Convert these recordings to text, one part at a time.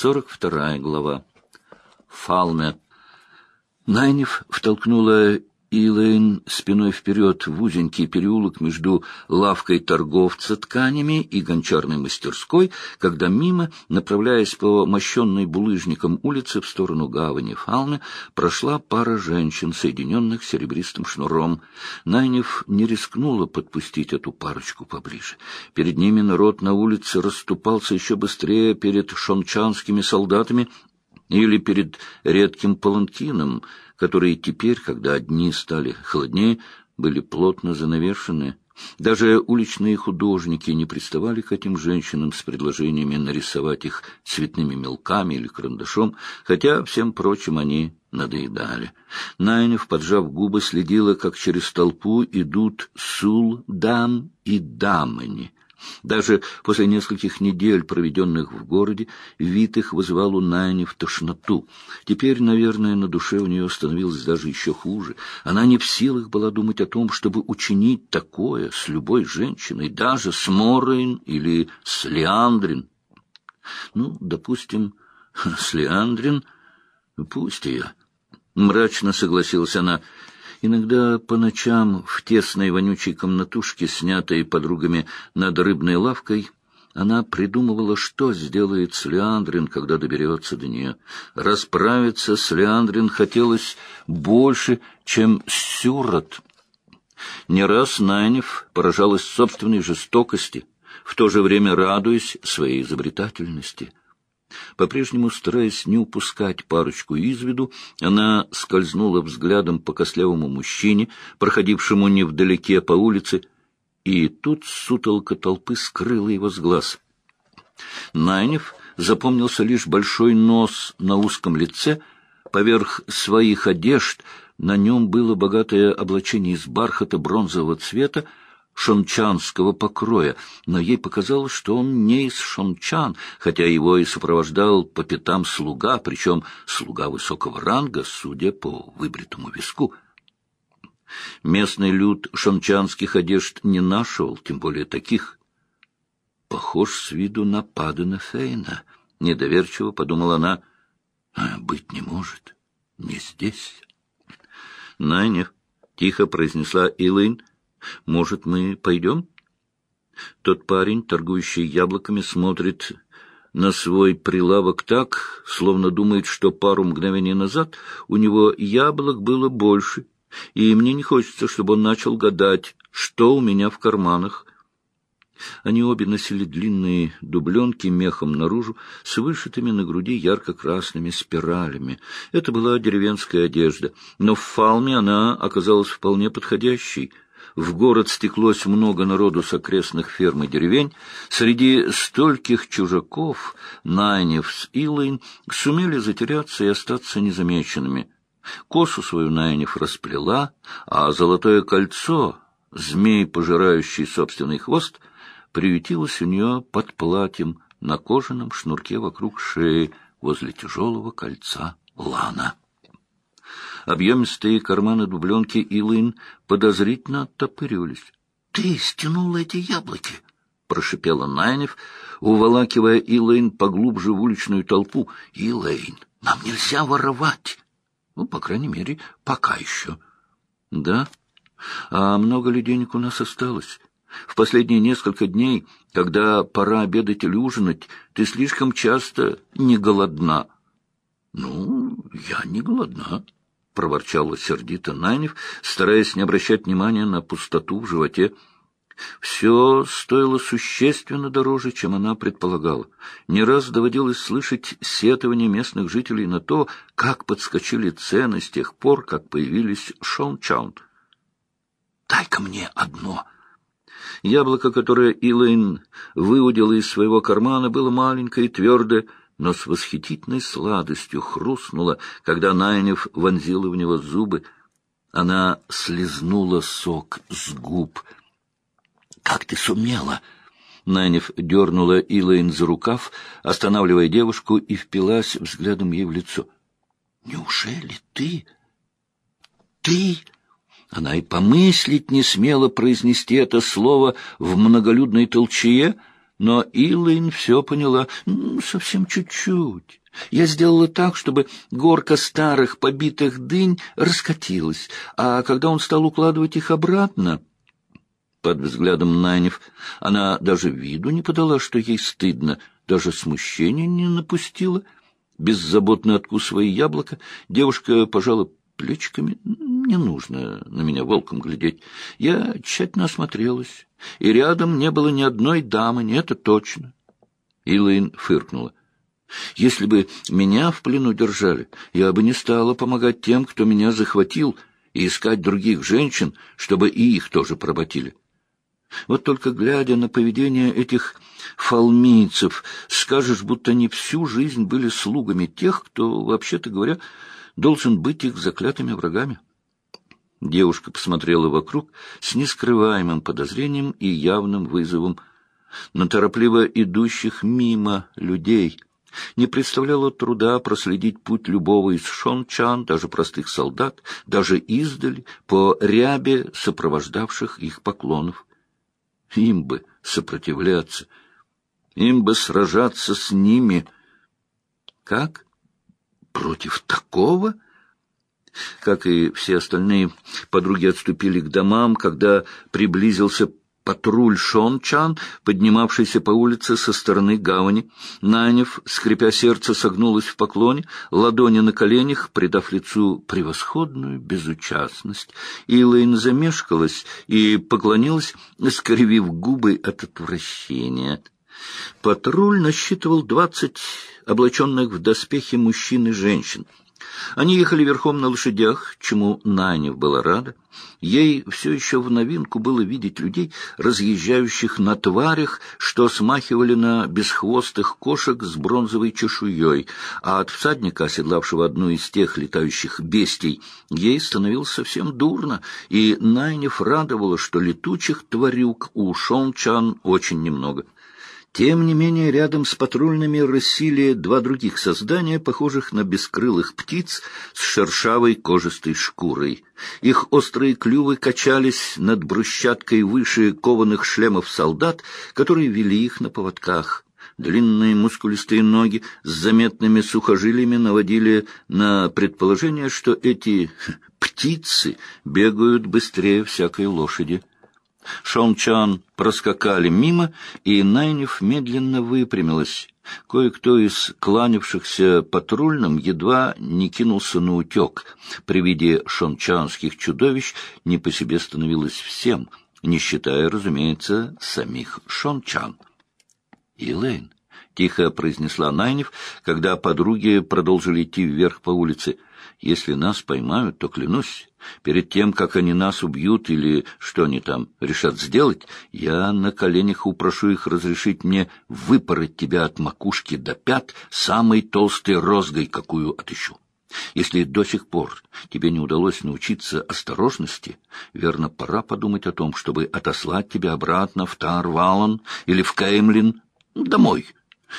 Сорок вторая глава. Фалме. Найнев втолкнула Илэйн спиной вперед в узенький переулок между лавкой торговца тканями и гончарной мастерской, когда мимо, направляясь по мощенной булыжником улице в сторону гавани Фалме, прошла пара женщин, соединенных серебристым шнуром. Найнев не рискнула подпустить эту парочку поближе. Перед ними народ на улице расступался еще быстрее перед шончанскими солдатами или перед редким паланкином, которые теперь, когда дни стали холоднее, были плотно занавешены. Даже уличные художники не приставали к этим женщинам с предложениями нарисовать их цветными мелками или карандашом, хотя всем прочим они надоедали. Найнев, поджав губы, следила, как через толпу идут сул-дам и дамани — даже после нескольких недель, проведенных в городе, вид их вызывал у Найни в тошноту. Теперь, наверное, на душе у нее становилось даже еще хуже. Она не в силах была думать о том, чтобы учинить такое с любой женщиной, даже с Морейн или с Леандрин. Ну, допустим, с Леандрин, пусть ее. Мрачно согласилась она. Иногда по ночам в тесной вонючей комнатушке, снятой подругами над рыбной лавкой, она придумывала, что сделает с Леандрин, когда доберется до нее. Расправиться с Леандрин хотелось больше, чем с Сюрот. Не раз Найнев поражалась собственной жестокости, в то же время радуясь своей изобретательности — по-прежнему стараясь не упускать парочку из виду, она скользнула взглядом по костлявому мужчине, проходившему невдалеке по улице, и тут сутолка толпы скрыла его с глаз. Найнев запомнился лишь большой нос на узком лице, поверх своих одежд на нем было богатое облачение из бархата бронзового цвета, шончанского покроя, но ей показалось, что он не из шончан, хотя его и сопровождал по пятам слуга, причем слуга высокого ранга, судя по выбритому виску. Местный люд шончанских одежд не нашел, тем более таких. Похож с виду на Падена Фейна, — недоверчиво подумала она. А, быть не может, не здесь. Найнев, — тихо произнесла Илайн, — может, мы пойдем? Тот парень, торгующий яблоками, смотрит на свой прилавок так, словно думает, что пару мгновений назад у него яблок было больше, и мне не хочется, чтобы он начал гадать, что у меня в карманах. Они обе носили длинные дубленки мехом наружу с вышитыми на груди ярко-красными спиралями. Это была деревенская одежда, но в фалме она оказалась вполне подходящей — в город стеклось много народу с окрестных ферм и деревень. Среди стольких чужаков Найнев с Илайн сумели затеряться и остаться незамеченными. Косу свою Найнев расплела, а золотое кольцо, змей, пожирающий собственный хвост, приютилось у нее под платьем на кожаном шнурке вокруг шеи возле тяжелого кольца лана. Объемистые карманы дубленки Илын подозрительно оттопыривались. — Ты стянул эти яблоки! — прошипела Найнев, уволакивая Илэйн поглубже в уличную толпу. — Илэйн, нам нельзя воровать! Ну, по крайней мере, пока еще. — Да? А много ли денег у нас осталось? В последние несколько дней, когда пора обедать или ужинать, ты слишком часто не голодна. — Ну, я не голодна, — проворчала сердито Найнев, стараясь не обращать внимания на пустоту в животе. Все стоило существенно дороже, чем она предполагала. Не раз доводилось слышать сетование местных жителей на то, как подскочили цены с тех пор, как появились Шончаунд. «Дай-ка мне одно!» Яблоко, которое Илэйн выудила из своего кармана, было маленькое и твердое, но с восхитительной сладостью хрустнула, когда Найнев вонзила в него зубы. Она слезнула сок с губ. — Как ты сумела? Найнев дернула Илайн за рукав, останавливая девушку, и впилась взглядом ей в лицо. — Неужели ты? Ты? Она и помыслить не смела произнести это слово в многолюдной толчее — Но Илайн все поняла. Совсем чуть-чуть. Я сделала так, чтобы горка старых побитых дынь раскатилась, а когда он стал укладывать их обратно... Под взглядом Найнев она даже виду не подала, что ей стыдно, даже смущения не напустила. Беззаботно откусывая яблоко, девушка пожала плечиками. Не нужно на меня волком глядеть. Я тщательно осмотрелась, и рядом не было ни одной дамы, не это точно. Илайн фыркнула. Если бы меня в плену держали, я бы не стала помогать тем, кто меня захватил, и искать других женщин, чтобы и их тоже проботили. Вот только глядя на поведение этих фалмийцев, скажешь, будто они всю жизнь были слугами тех, кто, вообще-то говоря, должен быть их заклятыми врагами. Девушка посмотрела вокруг с нескрываемым подозрением и явным вызовом на торопливо идущих мимо людей. Не представляло труда проследить путь любого из шончан, даже простых солдат, даже издали, по рябе сопровождавших их поклонов. Им бы сопротивляться, им бы сражаться с ними. Как? Против такого? Как и все остальные, подруги отступили к домам, когда приблизился патруль Шон-Чан, поднимавшийся по улице со стороны гавани. Нанев, скрипя сердце, согнулась в поклоне, ладони на коленях, придав лицу превосходную безучастность. Илайн замешкалась и поклонилась, скривив губы от отвращения. Патруль насчитывал двадцать облаченных в доспехи мужчин и женщин. Они ехали верхом на лошадях, чему Нанев была рада. Ей все еще в новинку было видеть людей, разъезжающих на тварях, что смахивали на бесхвостых кошек с бронзовой чешуей, а от всадника, оседлавшего одну из тех летающих бестий, ей становилось совсем дурно, и Найнев радовало, что летучих тварюк у Шончан очень немного. Тем не менее, рядом с патрульными рысили два других создания, похожих на бескрылых птиц с шершавой кожистой шкурой. Их острые клювы качались над брусчаткой выше кованых шлемов солдат, которые вели их на поводках. Длинные мускулистые ноги с заметными сухожилиями наводили на предположение, что эти птицы бегают быстрее всякой лошади. Шон-Чан проскакали мимо, и Найнев медленно выпрямилась. Кое-кто из кланявшихся патрульным едва не кинулся на утек. При виде шончанских чудовищ не по себе становилось всем, не считая, разумеется, самих шончан. «Елейн», — тихо произнесла Найнев, когда подруги продолжили идти вверх по улице, — если нас поймают, то, клянусь, перед тем, как они нас убьют или что они там решат сделать, я на коленях упрошу их разрешить мне выпороть тебя от макушки до пят самой толстой розгой, какую отыщу. Если до сих пор тебе не удалось научиться осторожности, верно, пора подумать о том, чтобы отослать тебя обратно в Тарвалан или в Кеймлин, домой,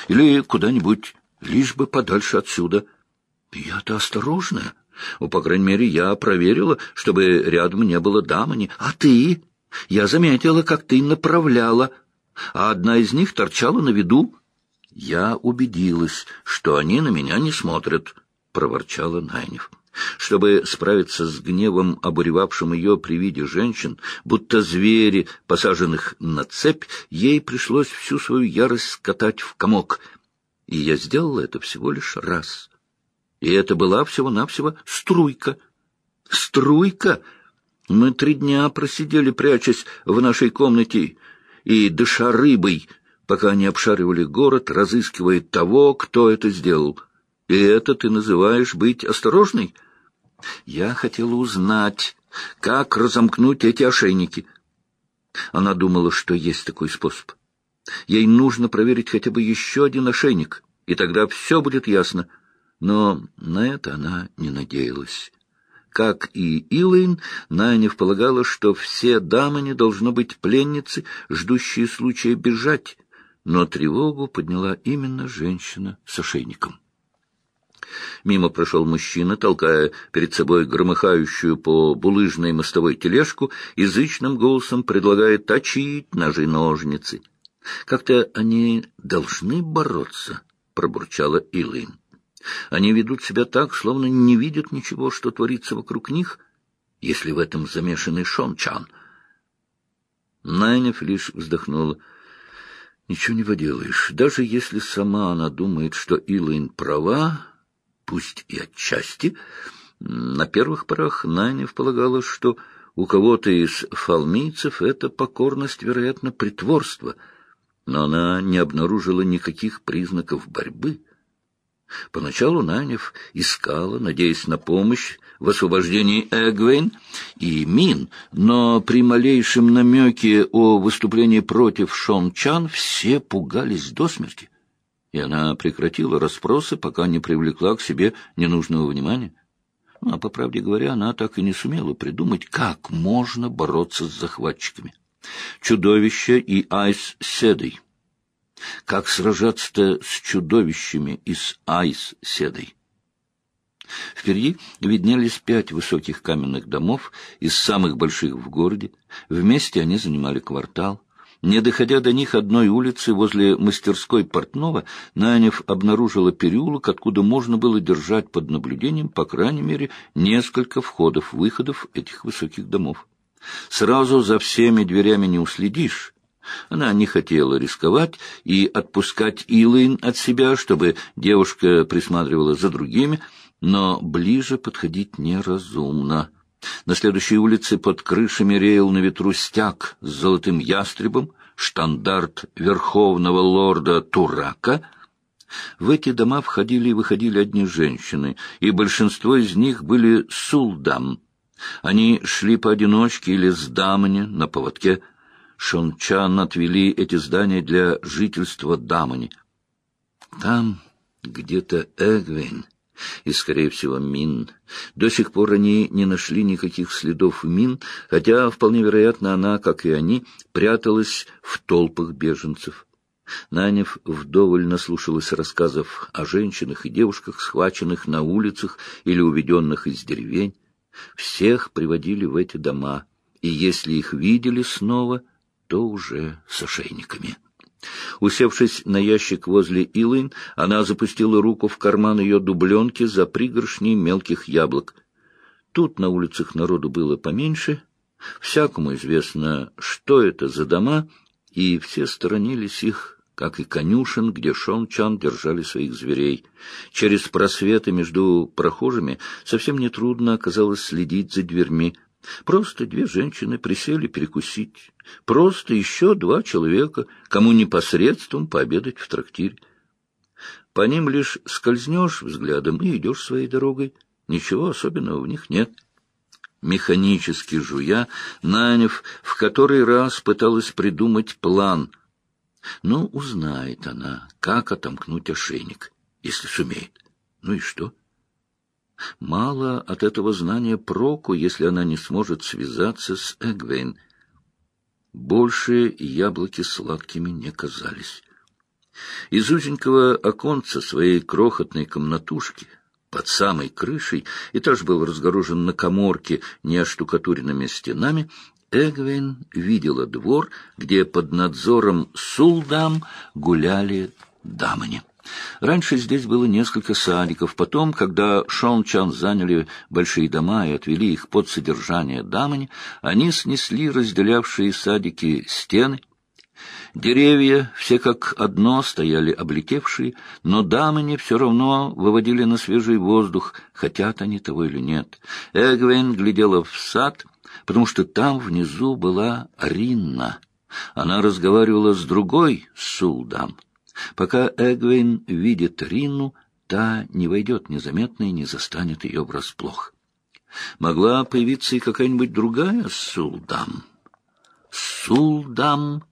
или куда-нибудь, лишь бы подальше отсюда — я-то осторожная. Ну, по крайней мере, я проверила, чтобы рядом не было дамани. А ты? Я заметила, как ты направляла, а одна из них торчала на виду. Я убедилась, что они на меня не смотрят, — проворчала Найнев. Чтобы справиться с гневом, обуревавшим ее при виде женщин, будто звери, посаженных на цепь, ей пришлось всю свою ярость скатать в комок. И я сделала это всего лишь раз. И это была всего-навсего струйка. Струйка! Мы три дня просидели, прячась в нашей комнате, и дыша рыбой, пока они обшаривали город, разыскивая того, кто это сделал. И это ты называешь быть осторожной? Я хотела узнать, как разомкнуть эти ошейники. Она думала, что есть такой способ. Ей нужно проверить хотя бы еще один ошейник, и тогда все будет ясно — но на это она не надеялась. Как и Илайн, Найнев полагала, что все дамы не должно быть пленницы, ждущие случая бежать, но тревогу подняла именно женщина с ошейником. Мимо прошел мужчина, толкая перед собой громыхающую по булыжной мостовой тележку, язычным голосом предлагая точить ножи-ножницы. Как-то они должны бороться, — пробурчала Илайн. Они ведут себя так, словно не видят ничего, что творится вокруг них, если в этом замешанный Шон Чан. Найнев лишь вздохнула. Ничего не поделаешь. Даже если сама она думает, что Илайн права, пусть и отчасти, на первых порах Найнев полагала, что у кого-то из фалмийцев это покорность, вероятно, притворство, но она не обнаружила никаких признаков борьбы. Поначалу Нанев искала, надеясь на помощь в освобождении Эгвейн и Мин, но при малейшем намеке о выступлении против Шон Чан все пугались до смерти, и она прекратила расспросы, пока не привлекла к себе ненужного внимания. Ну, а по правде говоря, она так и не сумела придумать, как можно бороться с захватчиками. Чудовище и Айс Седой — как сражаться-то с чудовищами из Айс-Седой? Впереди виднелись пять высоких каменных домов, из самых больших в городе. Вместе они занимали квартал. Не доходя до них одной улицы возле мастерской портного, Нанев обнаружила переулок, откуда можно было держать под наблюдением, по крайней мере, несколько входов-выходов этих высоких домов. Сразу за всеми дверями не уследишь, она не хотела рисковать и отпускать Илайн от себя, чтобы девушка присматривала за другими, но ближе подходить неразумно. На следующей улице под крышами реял на ветру стяг с золотым ястребом, штандарт верховного лорда Турака. В эти дома входили и выходили одни женщины, и большинство из них были сулдам. Они шли поодиночке или с дамами на поводке – Шончан отвели эти здания для жительства Дамани. Там где-то Эгвин и, скорее всего, Мин. До сих пор они не нашли никаких следов Мин, хотя, вполне вероятно, она, как и они, пряталась в толпах беженцев. Нанев вдоволь наслушалась рассказов о женщинах и девушках, схваченных на улицах или уведенных из деревень. Всех приводили в эти дома, и если их видели снова — то уже с ошейниками. Усевшись на ящик возле Илын, она запустила руку в карман ее дубленки за пригоршней мелких яблок. Тут на улицах народу было поменьше. Всякому известно, что это за дома, и все сторонились их, как и конюшен, где Шон-Чан держали своих зверей. Через просветы между прохожими совсем нетрудно оказалось следить за дверьми, Просто две женщины присели перекусить. Просто еще два человека, кому непосредством пообедать в трактире. По ним лишь скользнешь взглядом и идешь своей дорогой. Ничего особенного в них нет. Механически жуя, Нанев в который раз пыталась придумать план. Ну, узнает она, как отомкнуть ошейник, если сумеет. Ну и что? — Мало от этого знания проку, если она не сможет связаться с Эгвейн. Больше яблоки сладкими не казались. Из узенького оконца своей крохотной комнатушки под самой крышей, этаж был разгорожен на коморке неоштукатуренными стенами, Эгвейн видела двор, где под надзором сулдам гуляли дамани. Раньше здесь было несколько садиков. Потом, когда Шон-Чан заняли большие дома и отвели их под содержание дамани, они снесли разделявшие садики стены. Деревья, все как одно, стояли облетевшие, но дамани все равно выводили на свежий воздух, хотят они того или нет. Эгвейн глядела в сад, потому что там внизу была Ринна. Она разговаривала с другой Сулдам. Пока Эгвейн видит Ринну, та не войдет незаметно и не застанет ее врасплох. Могла появиться и какая-нибудь другая Сулдам. Сулдам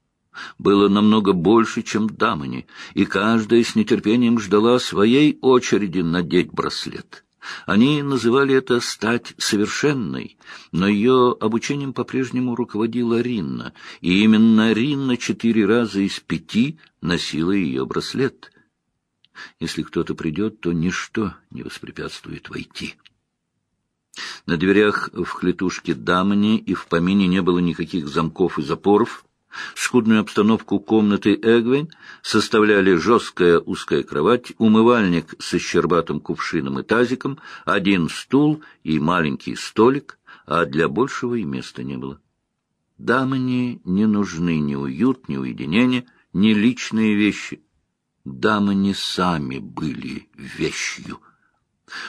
было намного больше, чем дамани, и каждая с нетерпением ждала своей очереди надеть браслет. Они называли это «стать совершенной», но ее обучением по-прежнему руководила Ринна, и именно Ринна четыре раза из пяти носила ее браслет. Если кто-то придет, то ничто не воспрепятствует войти. На дверях в клетушке Дамани и в помине не было никаких замков и запоров — Скудную обстановку комнаты Эгвин составляли жесткая узкая кровать, умывальник со щербатым кувшином и тазиком, один стул и маленький столик, а для большего и места не было. Дамани не нужны ни уют, ни уединение, ни личные вещи. Дамы не сами были вещью.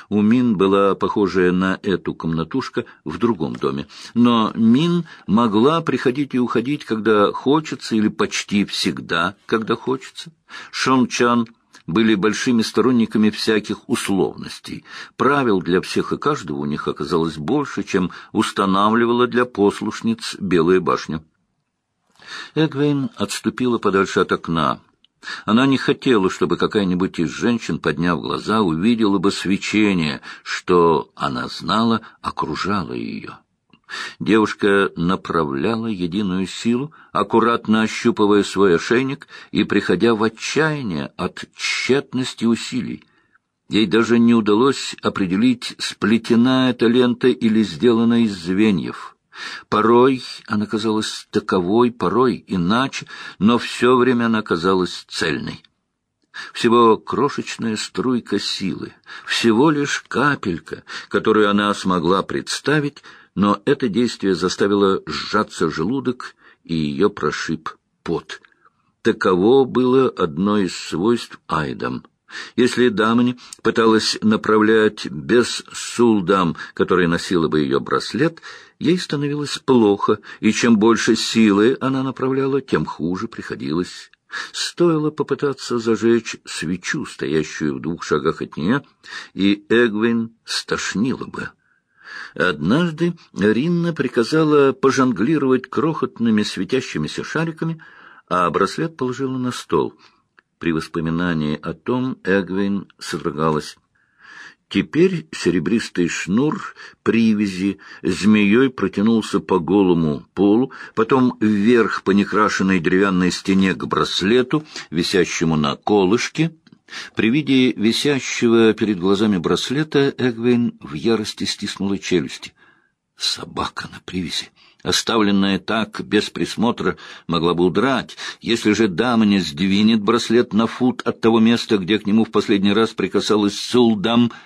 У Мин была похожая на эту комнатушка в другом доме. Но Мин могла приходить и уходить, когда хочется, или почти всегда, когда хочется. Шон Чан были большими сторонниками всяких условностей. Правил для всех и каждого у них оказалось больше, чем устанавливала для послушниц Белая башня. Эгвейн отступила подальше от окна. Она не хотела, чтобы какая-нибудь из женщин, подняв глаза, увидела бы свечение, что, она знала, окружало ее. Девушка направляла единую силу, аккуратно ощупывая свой ошейник и приходя в отчаяние от тщетности усилий. Ей даже не удалось определить, сплетена эта лента или сделана из звеньев. Порой она казалась таковой, порой иначе, но все время она казалась цельной. Всего крошечная струйка силы, всего лишь капелька, которую она смогла представить, но это действие заставило сжаться желудок, и ее прошиб пот. Таково было одно из свойств Айдам. Если Дамани пыталась направлять без сулдам, который носила бы ее браслет, ей становилось плохо, и чем больше силы она направляла, тем хуже приходилось. Стоило попытаться зажечь свечу, стоящую в двух шагах от нее, и Эгвин стошнила бы. Однажды Ринна приказала пожонглировать крохотными светящимися шариками, а браслет положила на стол. При воспоминании о том Эгвин содрогалась. Теперь серебристый шнур привязи змеей протянулся по голому полу, потом вверх по некрашенной деревянной стене к браслету, висящему на колышке, при виде висящего перед глазами браслета Эгвин в ярости стиснула челюсти. Собака на привязи, оставленная так, без присмотра, могла бы удрать. Если же дама не сдвинет браслет на фут от того места, где к нему в последний раз прикасалась Сулдам, —